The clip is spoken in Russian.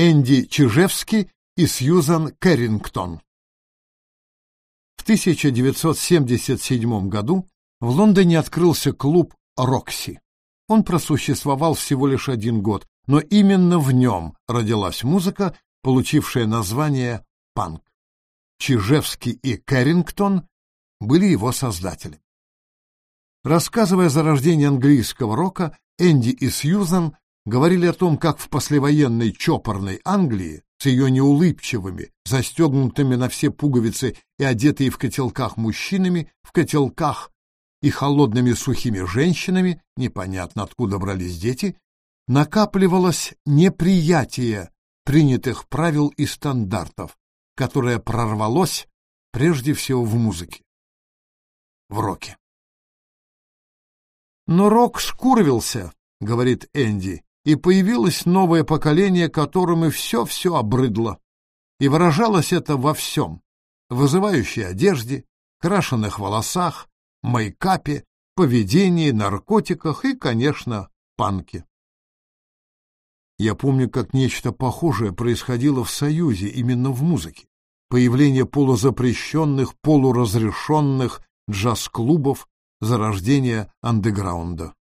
Энди Чижевский и Сьюзан Кэррингтон. В 1977 году в Лондоне открылся клуб «Рокси». Он просуществовал всего лишь один год, но именно в нем родилась музыка, получившая название панк. Чижевский и Кэррингтон были его создателями. Рассказывая за рождение английского рока, Энди и Сьюзан говорили о том, как в послевоенной чопорной Англии с ее неулыбчивыми, застегнутыми на все пуговицы и одетые в котелках мужчинами, в котелках и холодными сухими женщинами, непонятно откуда брались дети, накапливалось неприятие принятых правил и стандартов, которое прорвалось прежде всего в музыке, в роке. Но рок скурвился, говорит Энди, и появилось новое поколение, которому все-все обрыдло. И выражалось это во всем — вызывающей одежде, крашеных волосах, мейкапе, поведении, наркотиках и, конечно, панке. Я помню, как нечто похожее происходило в Союзе именно в музыке. Появление полузапрещенных, полуразрешенных джаз-клубов, зарождение андеграунда.